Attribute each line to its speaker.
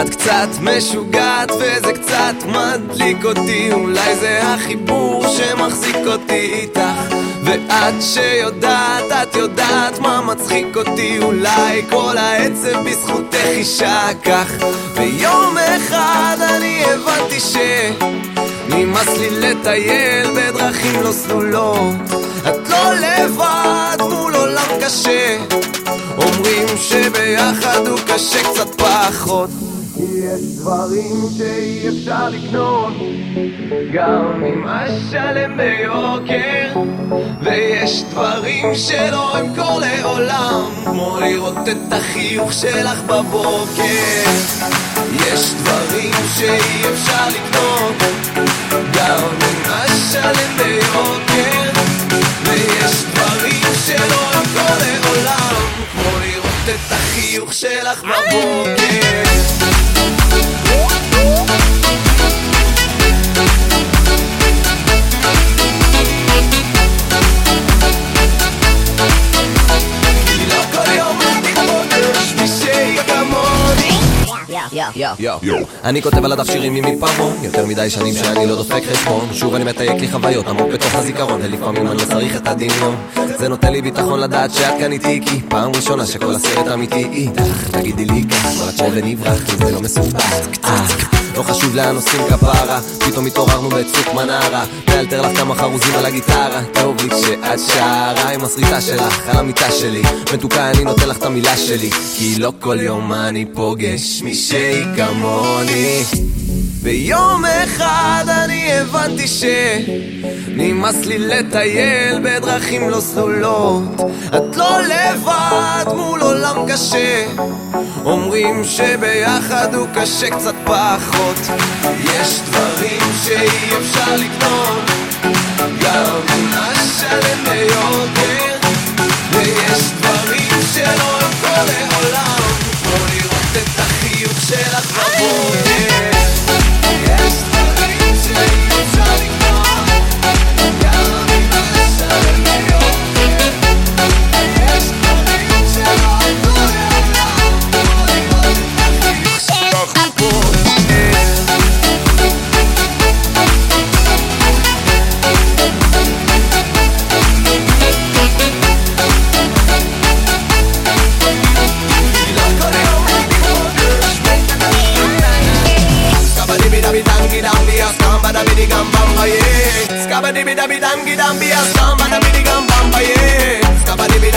Speaker 1: את קצת משוגעת וזה קצת מדליק אותי אולי זה החיבור שמחזיק אותי איתך. ואת שיודעת, את יודעת מה מצחיק אותי אולי כל העצב בזכותך אישה כך. ויום אחד נמאס לי לטייל בדרכים לא סלולות את לא לבד מול עולם קשה. אומרים שביחד הוא קשה קצת פחות. יש דברים שאי אפשר לקנות גם אם אשלם ביוקר. ויש דברים שלא אמכור לעולם כמו לראות את החיוך שלך בבוקר. יש דברים שאי אפשר לקנות החיוך שלך בבוקר אני כותב על הדף שירים מפעמון יותר מדי שנים שאני לא דופק חשבון. שוב אני מתייק לי חוויות עמוק בתוך הזיכרון ולפעמים אני לא צריך את הדמיון. זה נותן לי ביטחון לדעת שאת כאן איתי כי פעם ראשונה שכל הסרט אמיתי איתך תגידי לי כך כל את ונברח כי זה לא מסובך לא חשוב לאן עושים כפרה פתאום התעוררנו בצוק מנרה. מאלתר לך כמה חרוזים על הגיטרה טוב לי כשאת שרה עם הסריטה שלך על המיטה שלי. מתוקה אני נותן לך את המילה שלי כי לא כל יום אני פוגש מישהי כמוני. ביום אחד אני הבנתי ש... נמאס לי לטייל בדרכים לא סלולות את לא לבד מול עולם קשה. אומרים שביחד הוא קשה קצת פחות. יש דברים שאי אפשר לקנות. גם אם אשלם ביוקר stamp, bada bidi gam bamba yeah. Scabba dibby dabby dam gidam be bada bidi gam ye, yeah.